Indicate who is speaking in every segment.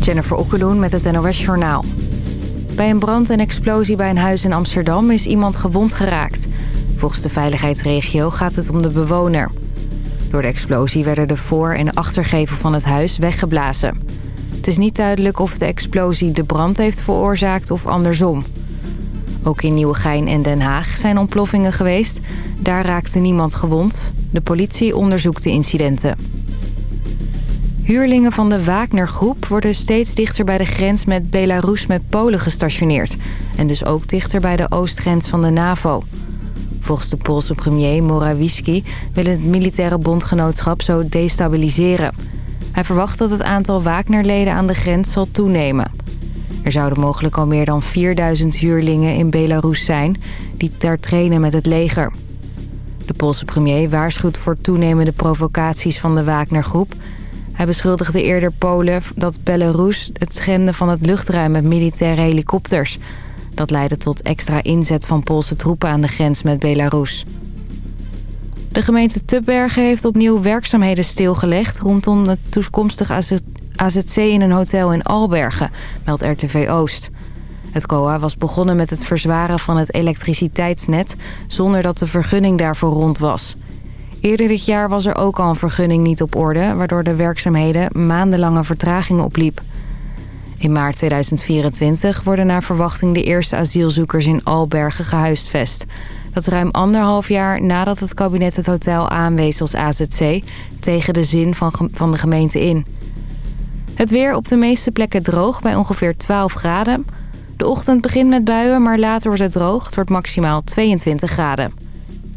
Speaker 1: Jennifer Okkeloen met het NOS Journaal. Bij een brand en explosie bij een huis in Amsterdam is iemand gewond geraakt. Volgens de veiligheidsregio gaat het om de bewoner. Door de explosie werden de voor- en achtergevel van het huis weggeblazen. Het is niet duidelijk of de explosie de brand heeft veroorzaakt of andersom. Ook in Nieuwegein en Den Haag zijn ontploffingen geweest. Daar raakte niemand gewond. De politie onderzoekt de incidenten. Huurlingen van de Wagner-groep worden steeds dichter bij de grens met Belarus met Polen gestationeerd. En dus ook dichter bij de oostgrens van de NAVO. Volgens de Poolse premier Morawiecki wil het militaire bondgenootschap zo destabiliseren. Hij verwacht dat het aantal Wagner-leden aan de grens zal toenemen. Er zouden mogelijk al meer dan 4000 huurlingen in Belarus zijn... die daar trainen met het leger. De Poolse premier waarschuwt voor toenemende provocaties van de Wagner-groep... Hij beschuldigde eerder Polen dat Belarus het schenden van het luchtruim met militaire helikopters. Dat leidde tot extra inzet van Poolse troepen aan de grens met Belarus. De gemeente Tubbergen heeft opnieuw werkzaamheden stilgelegd... rondom het toekomstig AZC in een hotel in Albergen, meldt RTV Oost. Het COA was begonnen met het verzwaren van het elektriciteitsnet... zonder dat de vergunning daarvoor rond was... Eerder dit jaar was er ook al een vergunning niet op orde... waardoor de werkzaamheden maandenlange vertraging opliep. In maart 2024 worden naar verwachting de eerste asielzoekers in Albergen gehuisvest. Dat ruim anderhalf jaar nadat het kabinet het hotel aanwees als AZC... tegen de zin van, van de gemeente in. Het weer op de meeste plekken droog bij ongeveer 12 graden. De ochtend begint met buien, maar later wordt het droog. Het wordt maximaal 22 graden.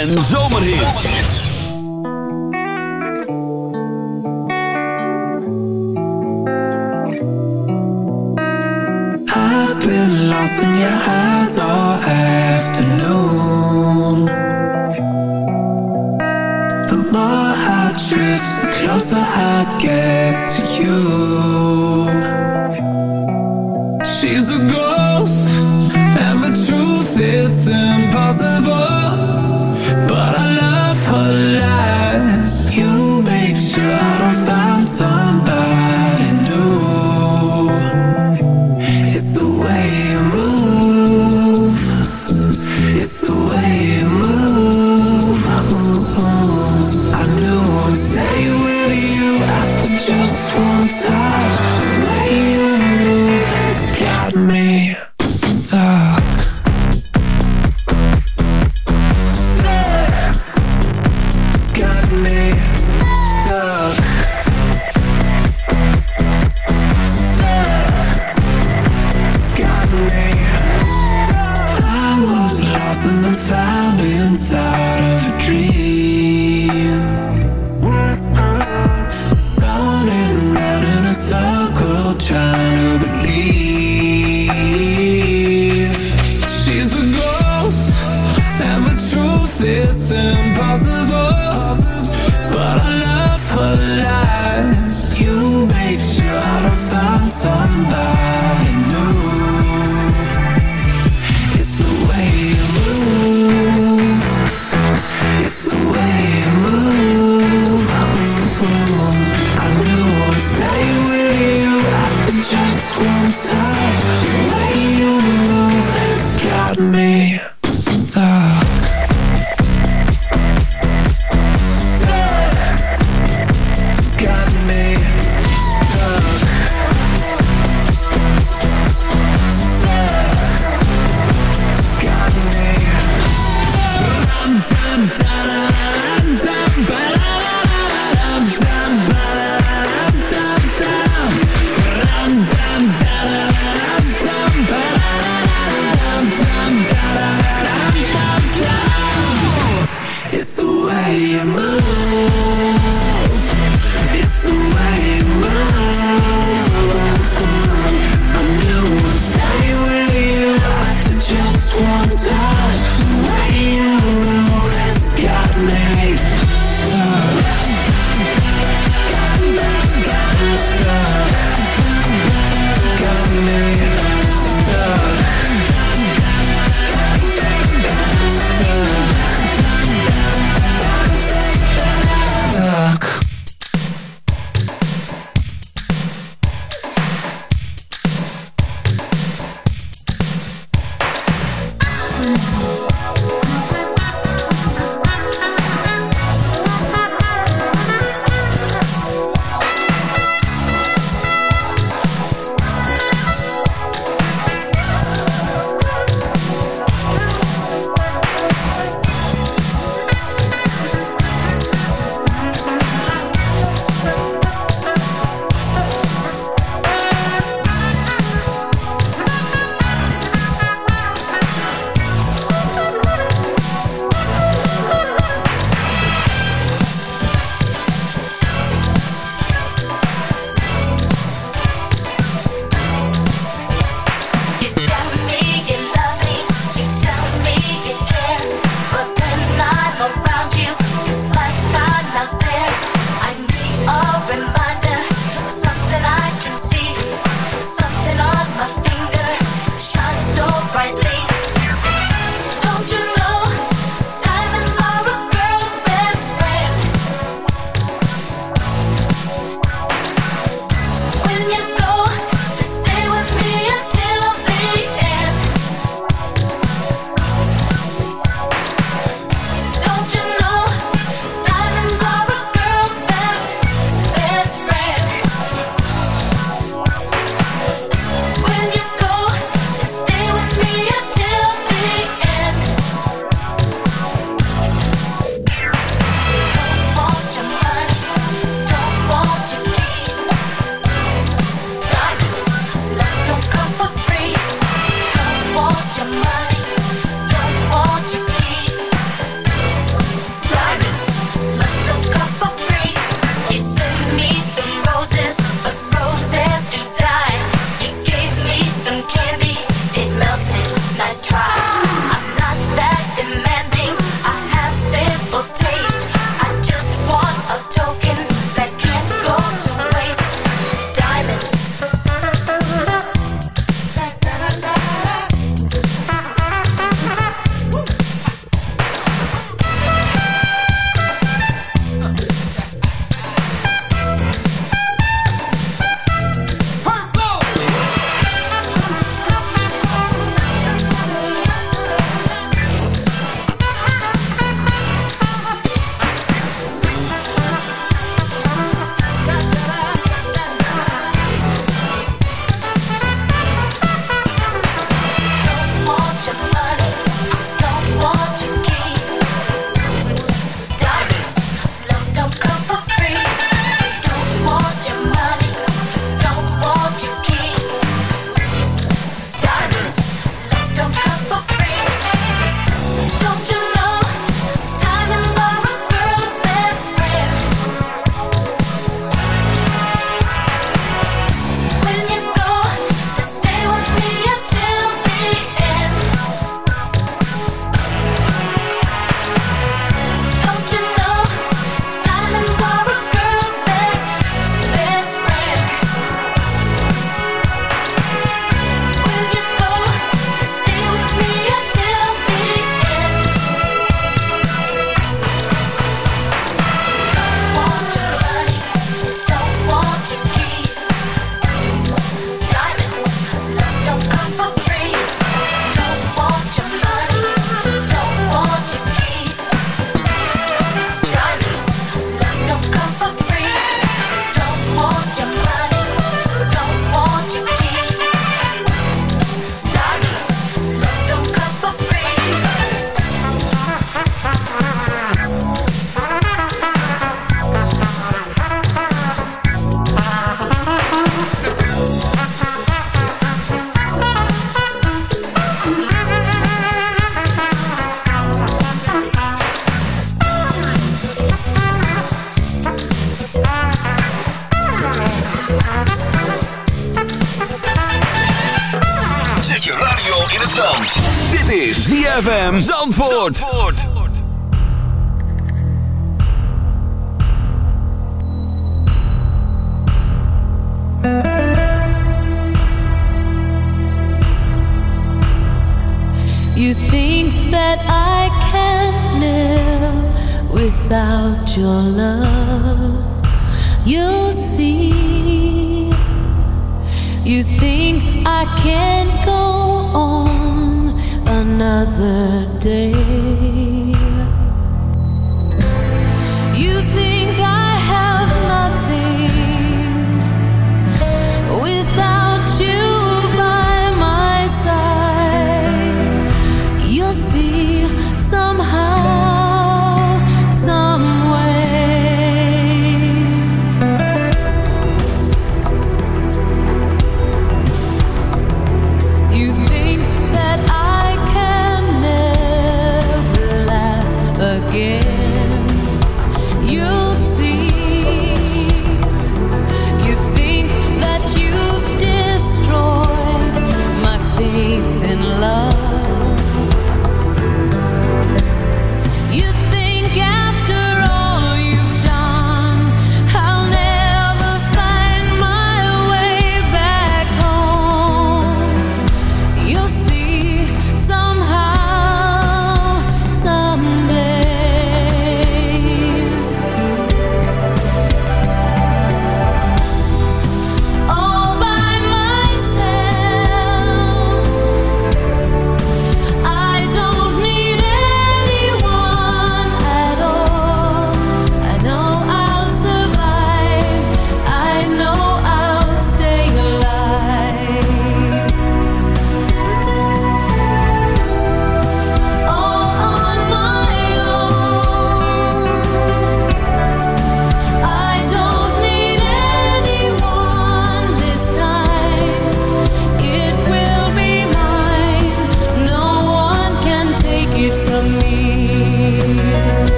Speaker 2: And so.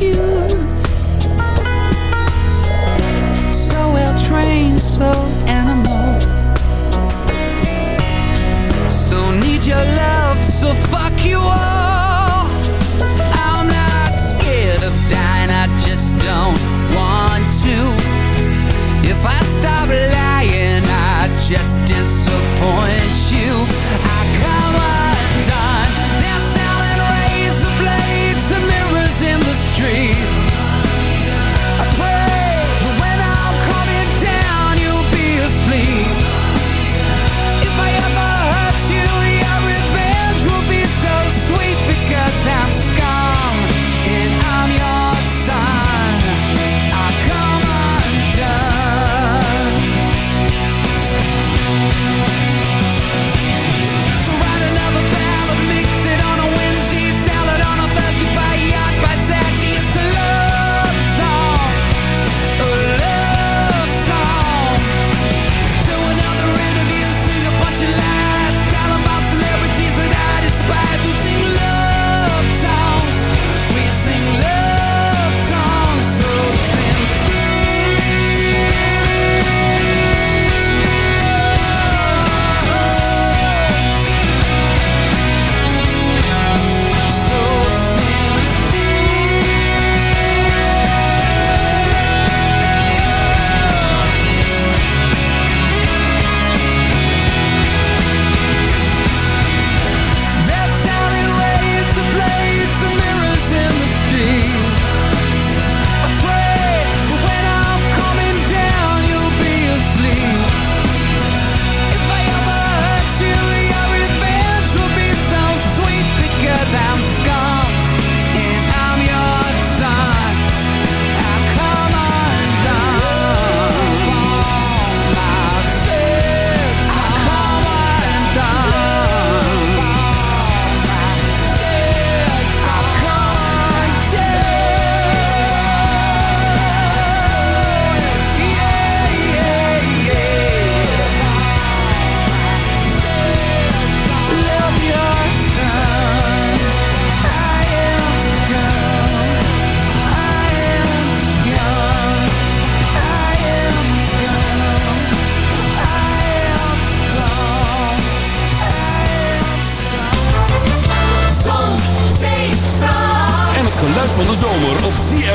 Speaker 2: you. So well trained, so animal. So need your love, so fuck you all. I'm not scared of dying, I just don't want to. If I stop lying, I just disappoint.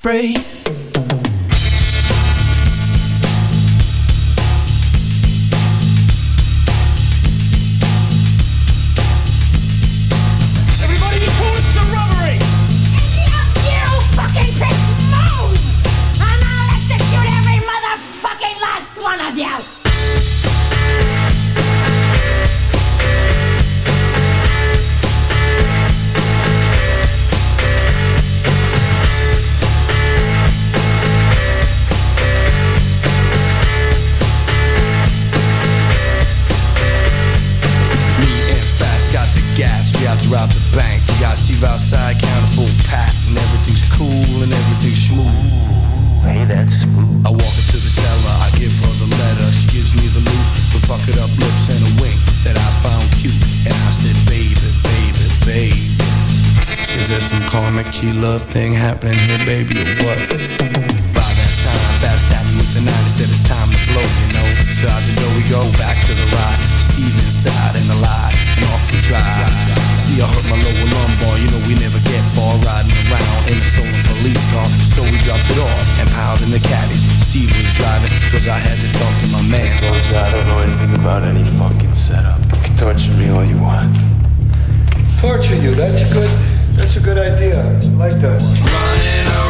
Speaker 3: free.
Speaker 4: go back to the ride. Steve inside and alive and off the drive. See, I hurt my lower lumbar. You know we never get far riding around in a stolen police car. So we dropped it off and piled in the caddy. Steve was driving because I had to talk to my man.
Speaker 5: I don't know anything about any fucking setup. You can torture me all you want.
Speaker 6: Torture you? That's a good. That's a good idea. I like that.
Speaker 7: Running around.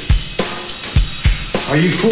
Speaker 7: Are you cool?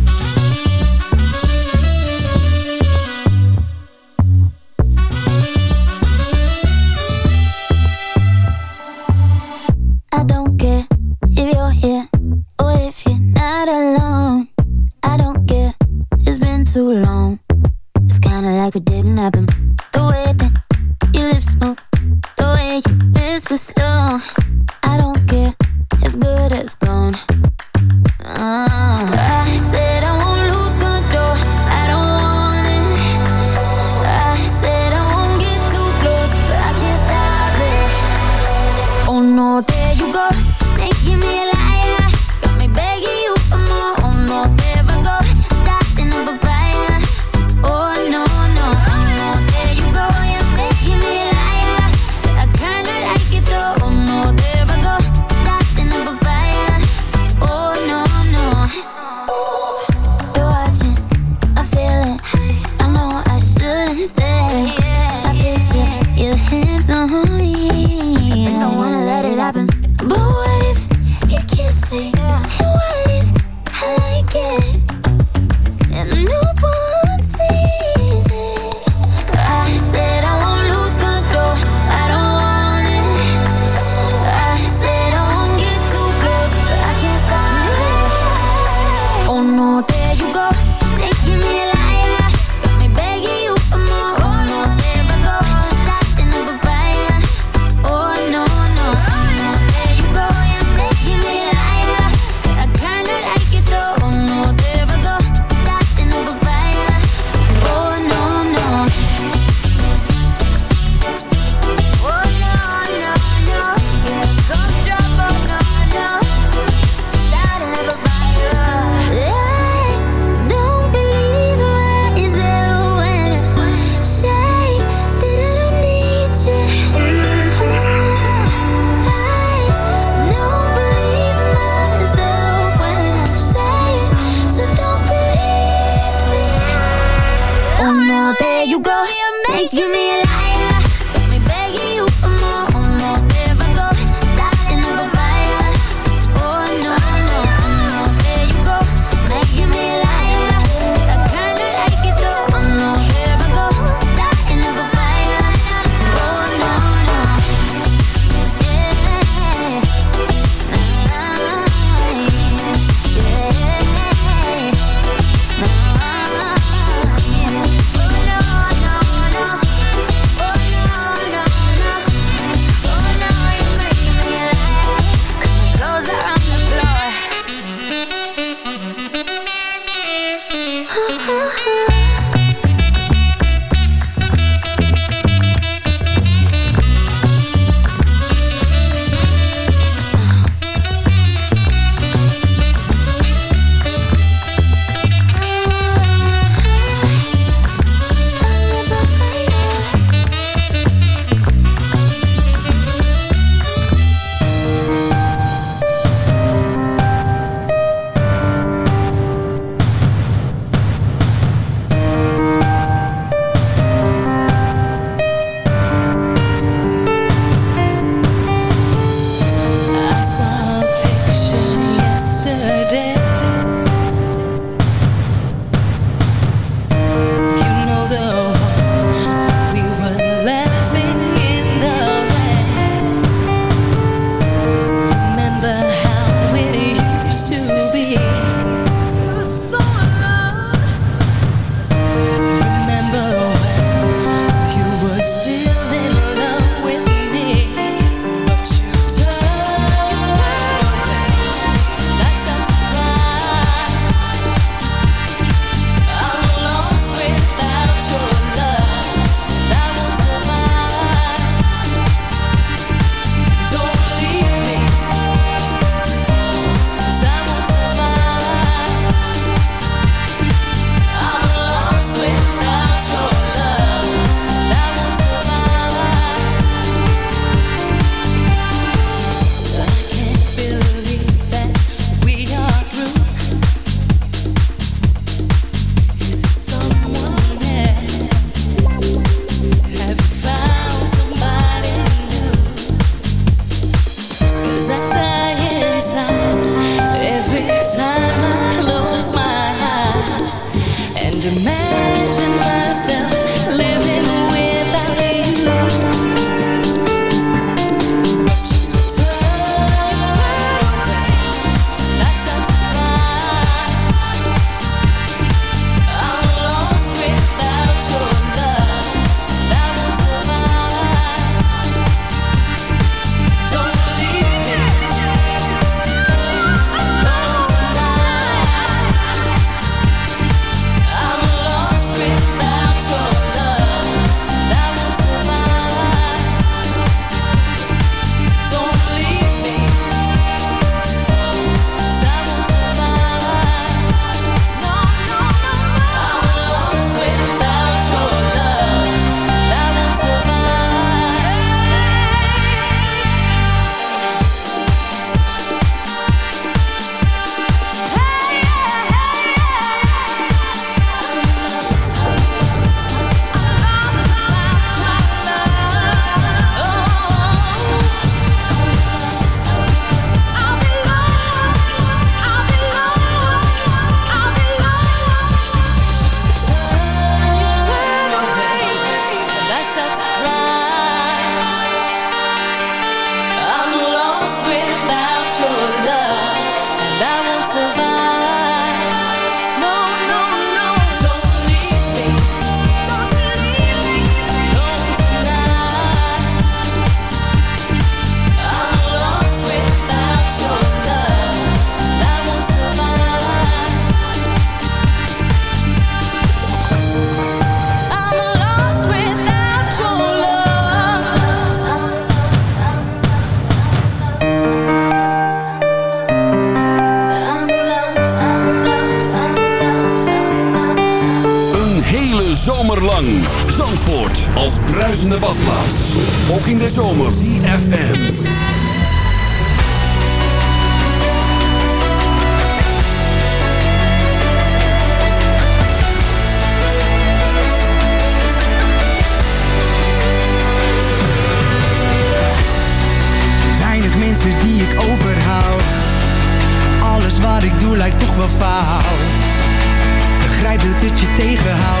Speaker 8: verhaal